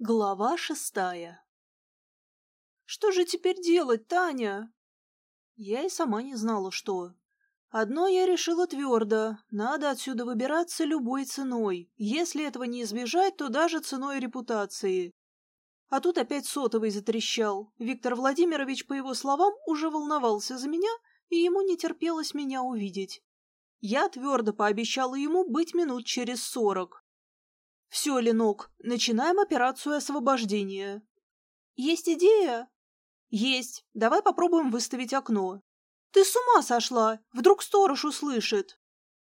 Глава шестая «Что же теперь делать, Таня?» Я и сама не знала, что. Одно я решила твердо. Надо отсюда выбираться любой ценой. Если этого не избежать, то даже ценой репутации. А тут опять сотовый затрещал. Виктор Владимирович, по его словам, уже волновался за меня, и ему не терпелось меня увидеть. Я твердо пообещала ему быть минут через сорок. «Все, Ленок, начинаем операцию освобождения». «Есть идея?» «Есть. Давай попробуем выставить окно». «Ты с ума сошла! Вдруг сторож услышит!»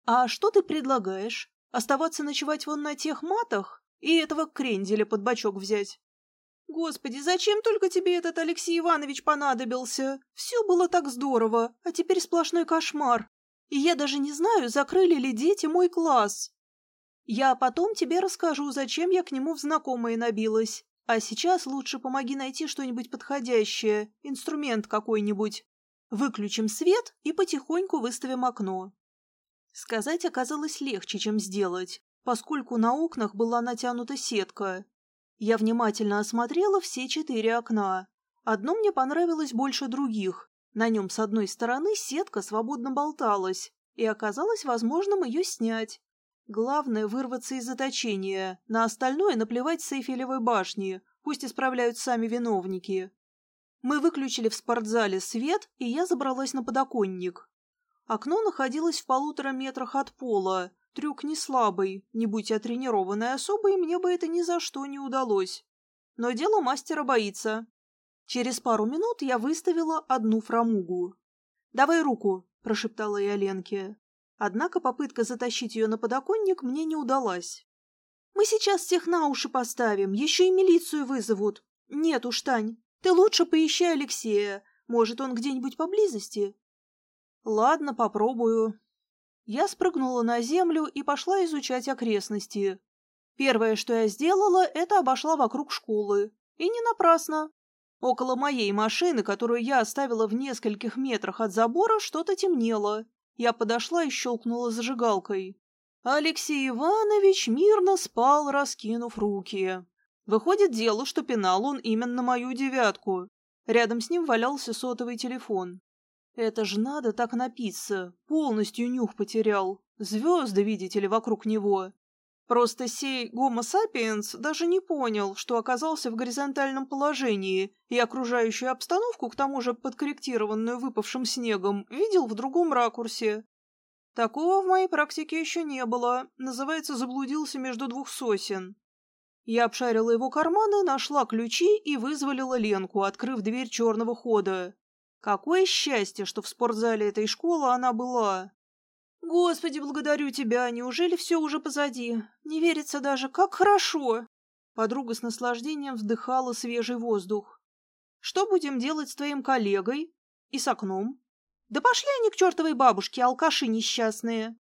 «А что ты предлагаешь? Оставаться ночевать вон на тех матах? И этого кренделя под бочок взять?» «Господи, зачем только тебе этот Алексей Иванович понадобился? Все было так здорово, а теперь сплошной кошмар. И я даже не знаю, закрыли ли дети мой класс. Я потом тебе расскажу, зачем я к нему в знакомые набилась. А сейчас лучше помоги найти что-нибудь подходящее, инструмент какой-нибудь. Выключим свет и потихоньку выставим окно. Сказать оказалось легче, чем сделать, поскольку на окнах была натянута сетка. Я внимательно осмотрела все четыре окна. Одно мне понравилось больше других. На нем с одной стороны сетка свободно болталась, и оказалось возможным ее снять. Главное — вырваться из заточения, на остальное наплевать с Эйфелевой башни, пусть исправляют сами виновники. Мы выключили в спортзале свет, и я забралась на подоконник. Окно находилось в полутора метрах от пола. Трюк не слабый, не будь я тренированной особой, мне бы это ни за что не удалось. Но дело мастера боится. Через пару минут я выставила одну фрамугу. «Давай руку», — прошептала я Ленке. Однако попытка затащить ее на подоконник мне не удалась. «Мы сейчас всех на уши поставим, еще и милицию вызовут. Нет уж, Тань, ты лучше поищи Алексея. Может, он где-нибудь поблизости?» «Ладно, попробую». Я спрыгнула на землю и пошла изучать окрестности. Первое, что я сделала, это обошла вокруг школы. И не напрасно. Около моей машины, которую я оставила в нескольких метрах от забора, что-то темнело. Я подошла и щелкнула зажигалкой. Алексей Иванович мирно спал, раскинув руки. Выходит, дело, что пинал он именно мою девятку. Рядом с ним валялся сотовый телефон. Это ж надо так напиться. Полностью нюх потерял. Звезды, видите ли, вокруг него. Просто сей гомо сапиенс даже не понял, что оказался в горизонтальном положении, и окружающую обстановку, к тому же подкорректированную выпавшим снегом, видел в другом ракурсе. Такого в моей практике еще не было. Называется, заблудился между двух сосен. Я обшарила его карманы, нашла ключи и вызволила Ленку, открыв дверь черного хода. Какое счастье, что в спортзале этой школы она была. Господи, благодарю тебя, неужели все уже позади? Не верится даже, как хорошо. Подруга с наслаждением вдыхала свежий воздух. Что будем делать с твоим коллегой? И с окном? Да пошли они к чертовой бабушке, алкаши несчастные.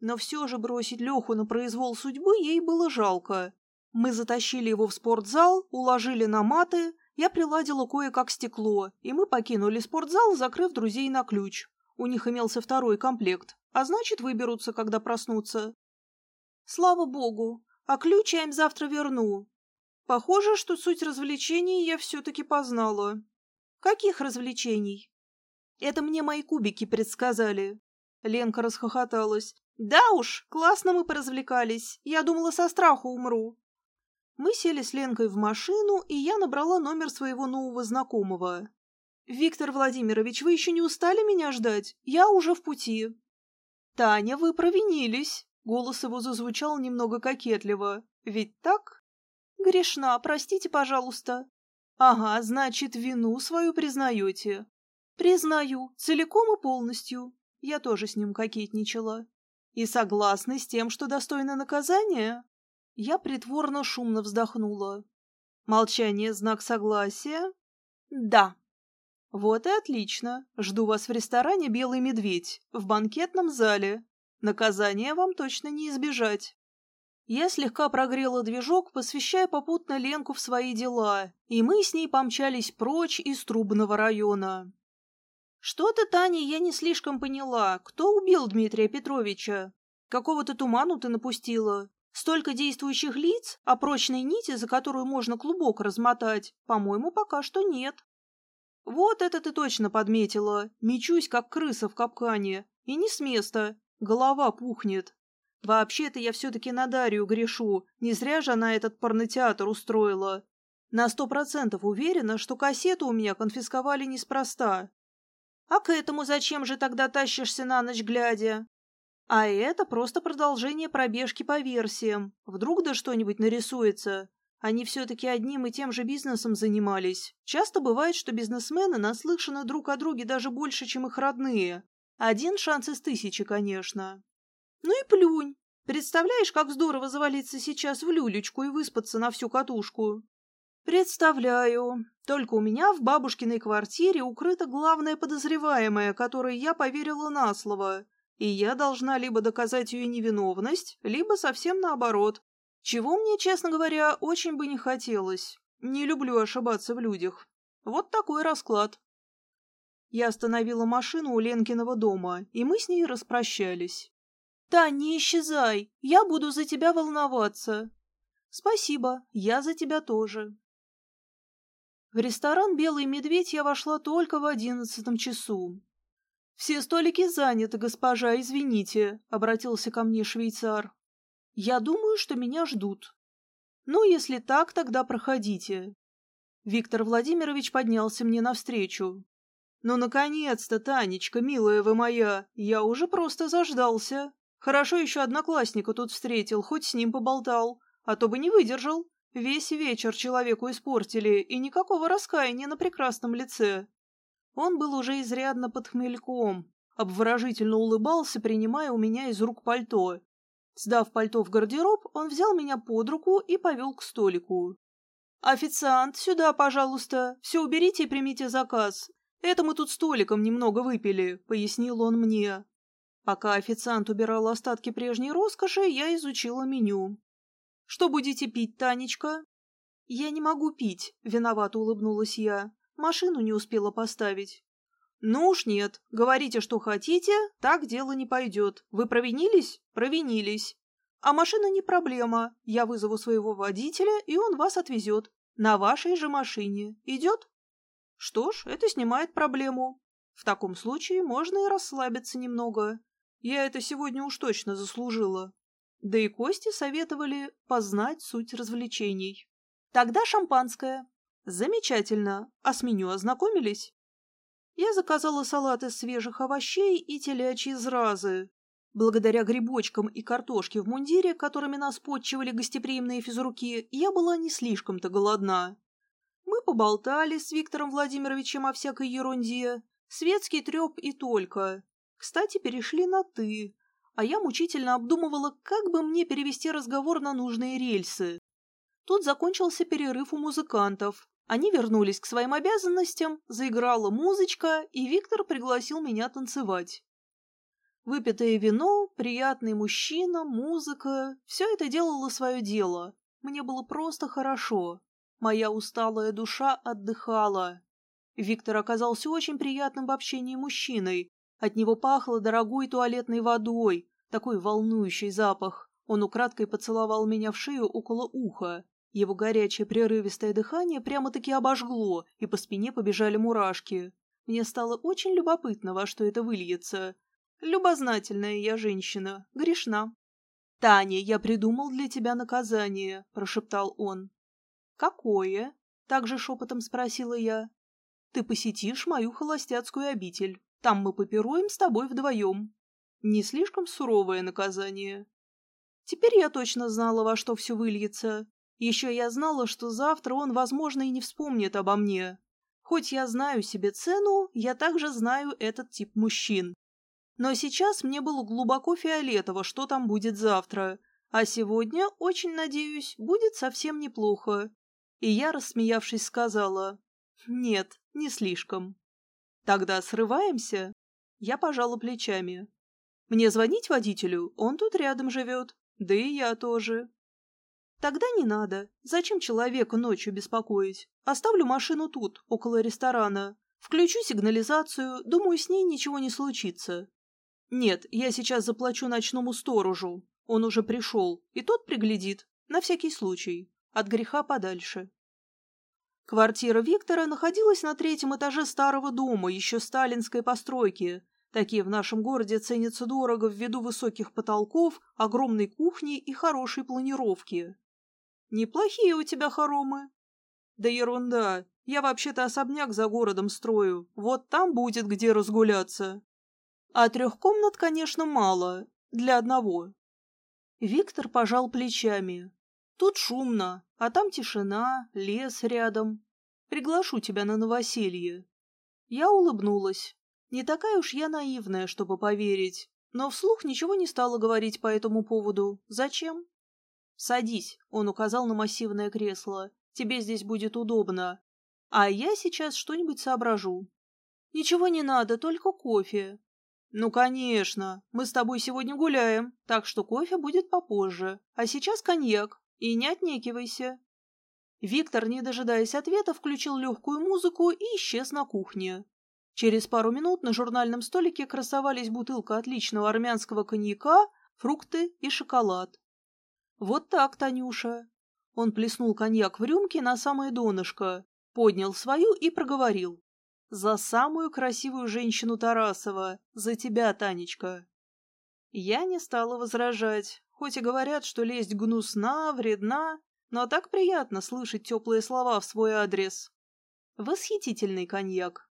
Но все же бросить Леху на произвол судьбы ей было жалко. Мы затащили его в спортзал, уложили на маты, я приладила кое-как стекло, и мы покинули спортзал, закрыв друзей на ключ. У них имелся второй комплект, а значит, выберутся, когда проснутся. Слава богу, а ключ я им завтра верну. Похоже, что суть развлечений я все-таки познала. Каких развлечений? Это мне мои кубики предсказали. Ленка расхохоталась. Да уж, классно мы поразвлекались. Я думала, со страху умру. Мы сели с Ленкой в машину, и я набрала номер своего нового знакомого. «Виктор Владимирович, вы еще не устали меня ждать? Я уже в пути». «Таня, вы провинились!» Голос его зазвучал немного кокетливо. «Ведь так?» «Грешна, простите, пожалуйста». «Ага, значит, вину свою признаете?» «Признаю, целиком и полностью. Я тоже с ним кокетничала». «И согласны с тем, что достойно наказания?» Я притворно шумно вздохнула. «Молчание — знак согласия?» «Да», «Вот и отлично. Жду вас в ресторане «Белый медведь» в банкетном зале. Наказание вам точно не избежать». Я слегка прогрела движок, посвящая попутно Ленку в свои дела, и мы с ней помчались прочь из Трубного района. «Что-то, Таня, я не слишком поняла. Кто убил Дмитрия Петровича? Какого-то туману ты напустила. Столько действующих лиц, а прочной нити, за которую можно клубок размотать, по-моему, пока что нет. Вот это ты точно подметила. Мечусь, как крыса в капкане. И не с места. Голова пухнет. Вообще-то я все-таки на Дарью грешу. Не зря же она этот порнотеатр устроила. На сто процентов уверена, что кассету у меня конфисковали неспроста. А к этому зачем же тогда тащишься на ночь глядя? А это просто продолжение пробежки по версиям. Вдруг да что-нибудь нарисуется. Они все-таки одним и тем же бизнесом занимались. Часто бывает, что бизнесмены наслышаны друг о друге даже больше, чем их родные. Один шанс из тысячи, конечно. Ну и плюнь. Представляешь, как здорово завалиться сейчас в люлечку и выспаться на всю катушку? Представляю. Только у меня в бабушкиной квартире укрыта главная подозреваемая, которой я поверила на слово и я должна либо доказать ее невиновность, либо совсем наоборот. Чего мне, честно говоря, очень бы не хотелось. Не люблю ошибаться в людях. Вот такой расклад. Я остановила машину у Ленкиного дома, и мы с ней распрощались. «Тань, не исчезай! Я буду за тебя волноваться!» «Спасибо, я за тебя тоже!» В ресторан «Белый медведь» я вошла только в одиннадцатом часу. «Все столики заняты, госпожа, извините», — обратился ко мне швейцар. «Я думаю, что меня ждут». «Ну, если так, тогда проходите». Виктор Владимирович поднялся мне навстречу. «Ну, наконец-то, Танечка, милая вы моя, я уже просто заждался. Хорошо еще одноклассника тут встретил, хоть с ним поболтал, а то бы не выдержал. Весь вечер человеку испортили, и никакого раскаяния на прекрасном лице. Он был уже изрядно под хмельком, обворожительно улыбался, принимая у меня из рук пальто. Сдав пальто в гардероб, он взял меня под руку и повел к столику. «Официант, сюда, пожалуйста. Все уберите и примите заказ. Это мы тут столиком немного выпили», — пояснил он мне. Пока официант убирал остатки прежней роскоши, я изучила меню. «Что будете пить, Танечка?» «Я не могу пить», — виновато улыбнулась я. Машину не успела поставить. Ну уж нет. Говорите, что хотите, так дело не пойдет. Вы провинились? Провинились. А машина не проблема. Я вызову своего водителя, и он вас отвезет. На вашей же машине. Идет? Что ж, это снимает проблему. В таком случае можно и расслабиться немного. Я это сегодня уж точно заслужила. Да и Кости советовали познать суть развлечений. Тогда шампанское. Замечательно. А с меню ознакомились? Я заказала салат из свежих овощей и телячьи зразы. Благодаря грибочкам и картошке в мундире, которыми нас подчивали гостеприимные физруки, я была не слишком-то голодна. Мы поболтали с Виктором Владимировичем о всякой ерунде, светский треп и только. Кстати, перешли на «ты», а я мучительно обдумывала, как бы мне перевести разговор на нужные рельсы. Тут закончился перерыв у музыкантов, они вернулись к своим обязанностям, заиграла музычка, и Виктор пригласил меня танцевать. Выпитое вино, приятный мужчина, музыка — все это делало свое дело. Мне было просто хорошо. Моя усталая душа отдыхала. Виктор оказался очень приятным в общении мужчиной. От него пахло дорогой туалетной водой, такой волнующий запах. Он украдкой поцеловал меня в шею около уха. Его горячее прерывистое дыхание прямо-таки обожгло, и по спине побежали мурашки. Мне стало очень любопытно, во что это выльется. Любознательная я женщина, грешна. «Таня, я придумал для тебя наказание», — прошептал он. «Какое?» — также шепотом спросила я. «Ты посетишь мою холостяцкую обитель. Там мы попируем с тобой вдвоем. Не слишком суровое наказание». Теперь я точно знала, во что все выльется. Еще я знала, что завтра он, возможно, и не вспомнит обо мне. Хоть я знаю себе цену, я также знаю этот тип мужчин. Но сейчас мне было глубоко фиолетово, что там будет завтра. А сегодня, очень надеюсь, будет совсем неплохо. И я, рассмеявшись, сказала, «Нет, не слишком». «Тогда срываемся?» Я пожала плечами. «Мне звонить водителю? Он тут рядом живет. Да и я тоже. Тогда не надо. Зачем человека ночью беспокоить? Оставлю машину тут, около ресторана. Включу сигнализацию, думаю, с ней ничего не случится. Нет, я сейчас заплачу ночному сторожу. Он уже пришел, и тот приглядит, на всякий случай, от греха подальше. Квартира Виктора находилась на третьем этаже старого дома, еще сталинской постройки. Такие в нашем городе ценятся дорого ввиду высоких потолков, огромной кухни и хорошей планировки. Неплохие у тебя хоромы. Да ерунда, я вообще-то особняк за городом строю, вот там будет где разгуляться. А трех комнат, конечно, мало, для одного. Виктор пожал плечами. Тут шумно, а там тишина, лес рядом. Приглашу тебя на новоселье. Я улыбнулась. Не такая уж я наивная, чтобы поверить, но вслух ничего не стала говорить по этому поводу. Зачем? Садись, он указал на массивное кресло. Тебе здесь будет удобно. А я сейчас что-нибудь соображу. Ничего не надо, только кофе. Ну, конечно, мы с тобой сегодня гуляем, так что кофе будет попозже. А сейчас коньяк. И не отнекивайся. Виктор, не дожидаясь ответа, включил легкую музыку и исчез на кухне. Через пару минут на журнальном столике красовались бутылка отличного армянского коньяка, фрукты и шоколад. Вот так, Танюша. Он плеснул коньяк в рюмке на самое донышко, поднял свою и проговорил. За самую красивую женщину Тарасова, за тебя, Танечка. Я не стала возражать, хоть и говорят, что лесть гнусна, вредна, но так приятно слышать теплые слова в свой адрес. Восхитительный коньяк.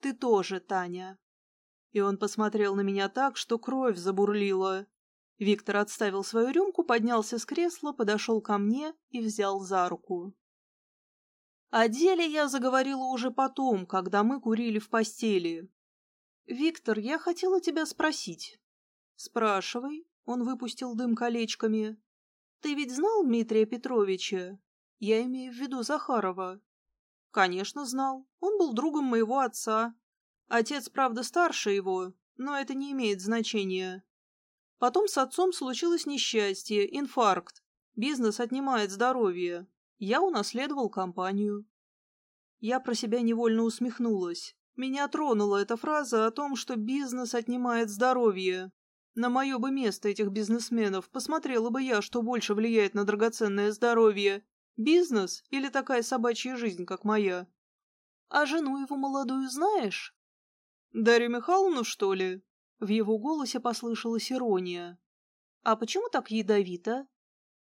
Ты тоже, Таня. И он посмотрел на меня так, что кровь забурлила. Виктор отставил свою рюмку, поднялся с кресла, подошел ко мне и взял за руку. О деле я заговорила уже потом, когда мы курили в постели. «Виктор, я хотела тебя спросить». «Спрашивай», — он выпустил дым колечками. «Ты ведь знал Дмитрия Петровича? Я имею в виду Захарова». «Конечно, знал. Он был другом моего отца. Отец, правда, старше его, но это не имеет значения. Потом с отцом случилось несчастье, инфаркт. Бизнес отнимает здоровье. Я унаследовал компанию. Я про себя невольно усмехнулась. Меня тронула эта фраза о том, что бизнес отнимает здоровье. На мое бы место этих бизнесменов посмотрела бы я, что больше влияет на драгоценное здоровье. Бизнес или такая собачья жизнь, как моя? А жену его молодую знаешь? Дарью Михайловну, что ли? В его голосе послышалась ирония. А почему так ядовито?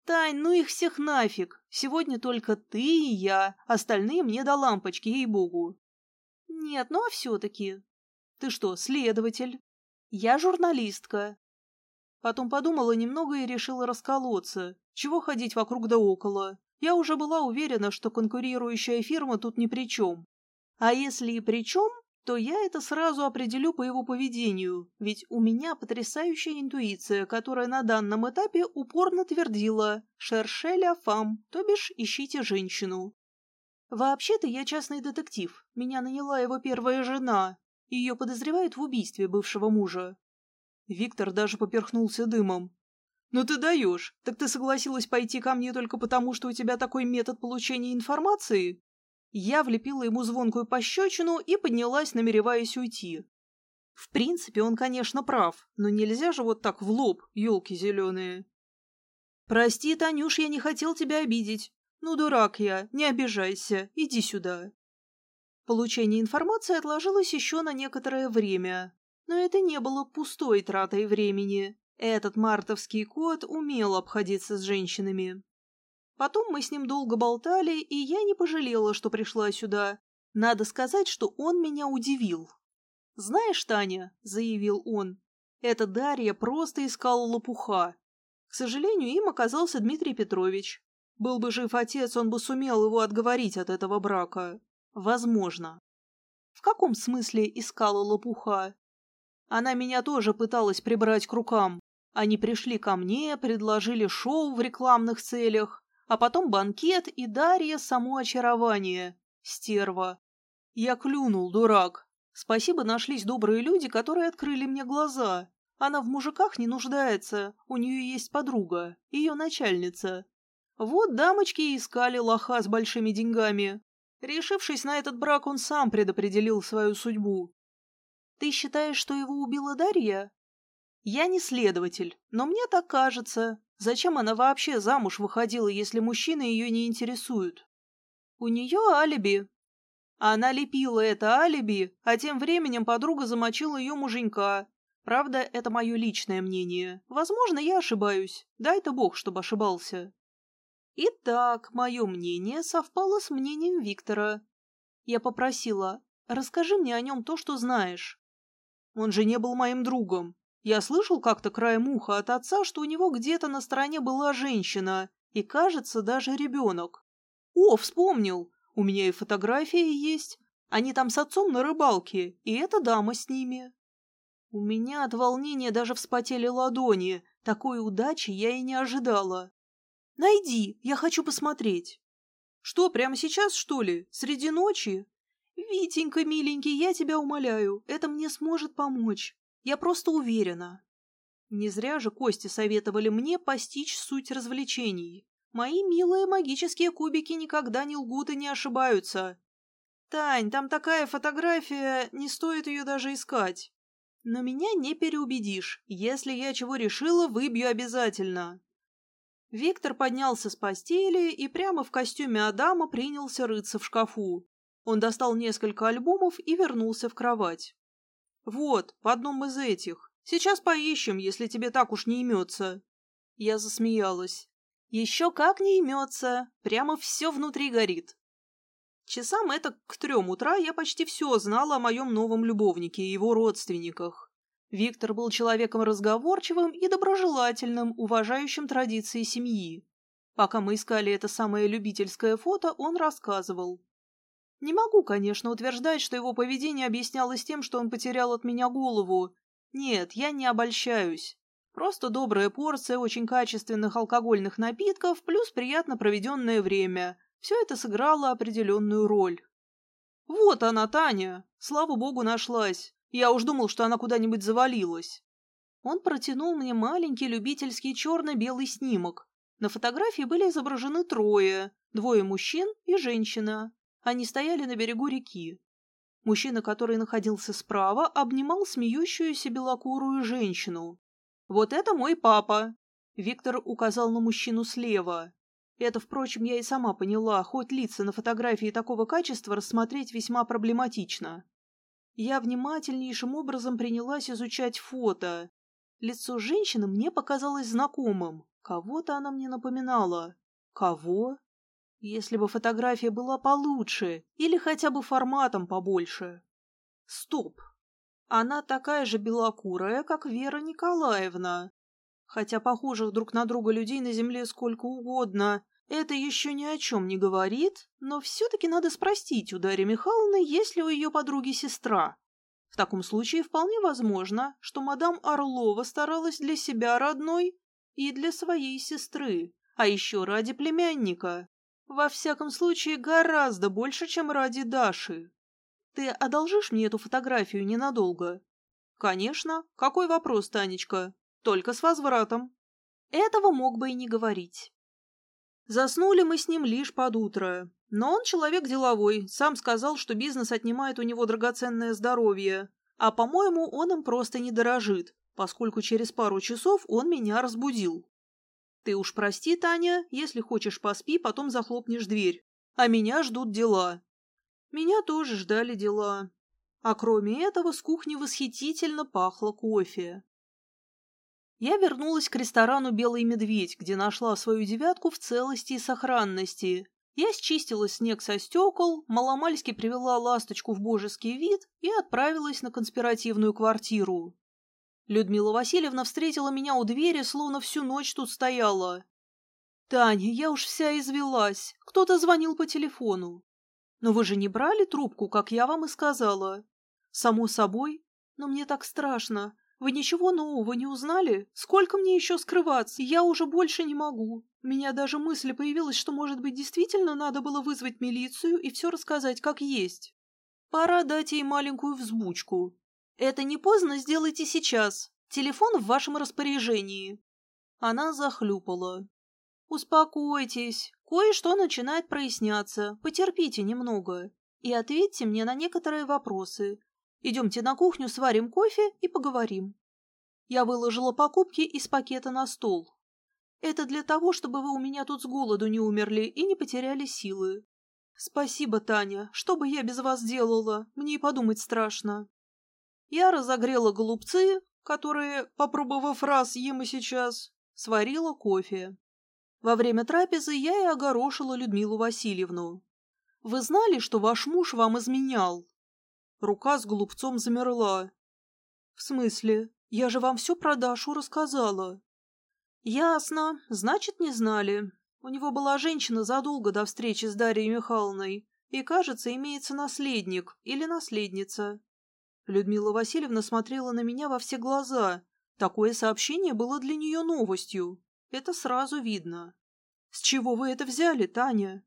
«Тань, ну их всех нафиг! Сегодня только ты и я, остальные мне до лампочки, ей-богу!» «Нет, ну а все-таки...» «Ты что, следователь?» «Я журналистка». Потом подумала немного и решила расколоться. Чего ходить вокруг да около? Я уже была уверена, что конкурирующая фирма тут ни при чем. А если и при чем, то я это сразу определю по его поведению, ведь у меня потрясающая интуиция, которая на данном этапе упорно твердила «шершеля фам», то бишь «ищите женщину». Вообще-то я частный детектив, меня наняла его первая жена, ее подозревают в убийстве бывшего мужа. Виктор даже поперхнулся дымом. «Ну ты даешь! Так ты согласилась пойти ко мне только потому, что у тебя такой метод получения информации?» Я влепила ему звонкую пощечину и поднялась, намереваясь уйти. В принципе, он, конечно, прав, но нельзя же вот так в лоб, елки зеленые. «Прости, Танюш, я не хотел тебя обидеть. Ну, дурак я, не обижайся, иди сюда». Получение информации отложилось еще на некоторое время, но это не было пустой тратой времени. Этот мартовский кот умел обходиться с женщинами. Потом мы с ним долго болтали, и я не пожалела, что пришла сюда. Надо сказать, что он меня удивил. «Знаешь, Таня», — заявил он, — «эта Дарья просто искала лопуха. К сожалению, им оказался Дмитрий Петрович. Был бы жив отец, он бы сумел его отговорить от этого брака. Возможно». «В каком смысле искала лопуха?» Она меня тоже пыталась прибрать к рукам. Они пришли ко мне, предложили шоу в рекламных целях, а потом банкет и Дарья само очарование. Стерва. Я клюнул, дурак. Спасибо, нашлись добрые люди, которые открыли мне глаза. Она в мужиках не нуждается, у нее есть подруга, ее начальница. Вот дамочки и искали лоха с большими деньгами. Решившись на этот брак, он сам предопределил свою судьбу. Ты считаешь, что его убила Дарья? Я не следователь, но мне так кажется. Зачем она вообще замуж выходила, если мужчины ее не интересуют? У нее алиби. Она лепила это алиби, а тем временем подруга замочила ее муженька. Правда, это мое личное мнение. Возможно, я ошибаюсь. Дай-то бог, чтобы ошибался. Итак, мое мнение совпало с мнением Виктора. Я попросила, расскажи мне о нем то, что знаешь. Он же не был моим другом. Я слышал как-то краем уха от отца, что у него где-то на стороне была женщина, и, кажется, даже ребенок. О, вспомнил! У меня и фотографии есть. Они там с отцом на рыбалке, и эта дама с ними. У меня от волнения даже вспотели ладони. Такой удачи я и не ожидала. Найди, я хочу посмотреть. Что, прямо сейчас, что ли? Среди ночи? Витенька, миленький, я тебя умоляю, это мне сможет помочь. Я просто уверена. Не зря же Кости советовали мне постичь суть развлечений. Мои милые магические кубики никогда не лгут и не ошибаются. Тань, там такая фотография, не стоит ее даже искать. Но меня не переубедишь. Если я чего решила, выбью обязательно. Виктор поднялся с постели и прямо в костюме Адама принялся рыться в шкафу. Он достал несколько альбомов и вернулся в кровать. «Вот, в одном из этих. Сейчас поищем, если тебе так уж не имется». Я засмеялась. «Еще как не имется. Прямо все внутри горит». Часам это к трем утра я почти все знала о моем новом любовнике и его родственниках. Виктор был человеком разговорчивым и доброжелательным, уважающим традиции семьи. Пока мы искали это самое любительское фото, он рассказывал. Не могу, конечно, утверждать, что его поведение объяснялось тем, что он потерял от меня голову. Нет, я не обольщаюсь. Просто добрая порция очень качественных алкогольных напитков плюс приятно проведенное время. Все это сыграло определенную роль. Вот она, Таня. Слава богу, нашлась. Я уж думал, что она куда-нибудь завалилась. Он протянул мне маленький любительский черно-белый снимок. На фотографии были изображены трое, двое мужчин и женщина. Они стояли на берегу реки. Мужчина, который находился справа, обнимал смеющуюся белокурую женщину. «Вот это мой папа!» Виктор указал на мужчину слева. Это, впрочем, я и сама поняла, хоть лица на фотографии такого качества рассмотреть весьма проблематично. Я внимательнейшим образом принялась изучать фото. Лицо женщины мне показалось знакомым. Кого-то она мне напоминала. Кого? Если бы фотография была получше или хотя бы форматом побольше. Стоп. Она такая же белокурая, как Вера Николаевна. Хотя похожих друг на друга людей на Земле сколько угодно. Это еще ни о чем не говорит, но все-таки надо спросить у Дарьи Михайловны, есть ли у ее подруги сестра. В таком случае вполне возможно, что мадам Орлова старалась для себя родной и для своей сестры, а еще ради племянника. Во всяком случае, гораздо больше, чем ради Даши. Ты одолжишь мне эту фотографию ненадолго? Конечно. Какой вопрос, Танечка? Только с возвратом. Этого мог бы и не говорить. Заснули мы с ним лишь под утро. Но он человек деловой, сам сказал, что бизнес отнимает у него драгоценное здоровье. А, по-моему, он им просто не дорожит, поскольку через пару часов он меня разбудил. Ты уж прости, Таня, если хочешь поспи, потом захлопнешь дверь. А меня ждут дела. Меня тоже ждали дела. А кроме этого с кухни восхитительно пахло кофе. Я вернулась к ресторану «Белый медведь», где нашла свою девятку в целости и сохранности. Я счистила снег со стекол, маломальски привела ласточку в божеский вид и отправилась на конспиративную квартиру. Людмила Васильевна встретила меня у двери, словно всю ночь тут стояла. «Таня, я уж вся извелась. Кто-то звонил по телефону. Но вы же не брали трубку, как я вам и сказала?» «Само собой. Но мне так страшно. Вы ничего нового не узнали? Сколько мне еще скрываться? Я уже больше не могу. У меня даже мысль появилась, что, может быть, действительно надо было вызвать милицию и все рассказать как есть. Пора дать ей маленькую взбучку. «Это не поздно, сделайте сейчас. Телефон в вашем распоряжении». Она захлюпала. «Успокойтесь. Кое-что начинает проясняться. Потерпите немного. И ответьте мне на некоторые вопросы. Идемте на кухню, сварим кофе и поговорим». Я выложила покупки из пакета на стол. Это для того, чтобы вы у меня тут с голоду не умерли и не потеряли силы. Спасибо, Таня. Что бы я без вас делала? Мне и подумать страшно. Я разогрела голубцы, которые, попробовав раз, ем и сейчас, сварила кофе. Во время трапезы я и огорошила Людмилу Васильевну. «Вы знали, что ваш муж вам изменял?» Рука с голубцом замерла. «В смысле? Я же вам все про Дашу рассказала». «Ясно. Значит, не знали. У него была женщина задолго до встречи с Дарьей Михайловной, и, кажется, имеется наследник или наследница». Людмила Васильевна смотрела на меня во все глаза. Такое сообщение было для нее новостью. Это сразу видно. «С чего вы это взяли, Таня?»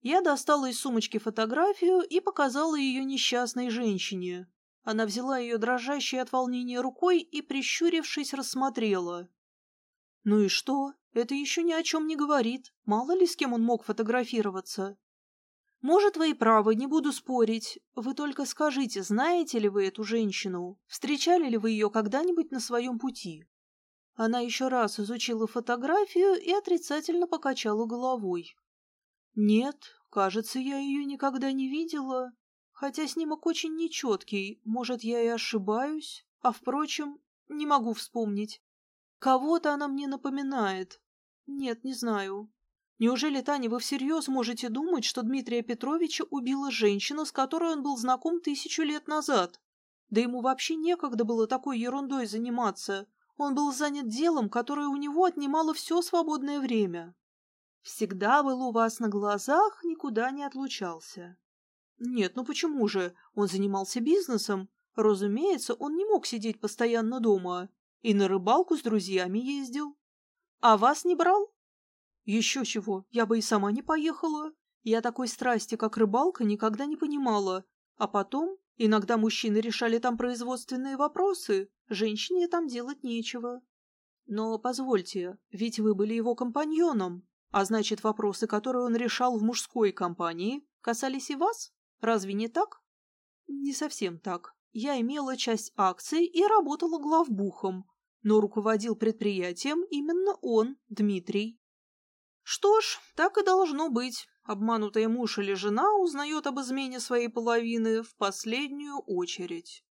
Я достала из сумочки фотографию и показала ее несчастной женщине. Она взяла ее дрожащей от волнения рукой и, прищурившись, рассмотрела. Ну и что? Это еще ни о чем не говорит. Мало ли с кем он мог фотографироваться. Может, вы и правы, не буду спорить. Вы только скажите, знаете ли вы эту женщину? Встречали ли вы ее когда-нибудь на своем пути? Она еще раз изучила фотографию и отрицательно покачала головой. Нет, кажется, я ее никогда не видела. Хотя снимок очень нечеткий, может, я и ошибаюсь. А, впрочем, не могу вспомнить. Кого-то она мне напоминает. Нет, не знаю. Неужели, Таня, вы всерьез можете думать, что Дмитрия Петровича убила женщина, с которой он был знаком тысячу лет назад? Да ему вообще некогда было такой ерундой заниматься. Он был занят делом, которое у него отнимало все свободное время. Всегда был у вас на глазах, никуда не отлучался. Нет, ну почему же? Он занимался бизнесом. Разумеется, он не мог сидеть постоянно дома. И на рыбалку с друзьями ездил. А вас не брал? Еще чего, я бы и сама не поехала. Я такой страсти, как рыбалка, никогда не понимала. А потом, иногда мужчины решали там производственные вопросы, женщине там делать нечего. Но позвольте, ведь вы были его компаньоном, а значит, вопросы, которые он решал в мужской компании, касались и вас? Разве не так? Не совсем так. Я имела часть акций и работала главбухом, но руководил предприятием именно он, Дмитрий. Что ж, так и должно быть. Обманутая муж или жена узнает об измене своей половины в последнюю очередь.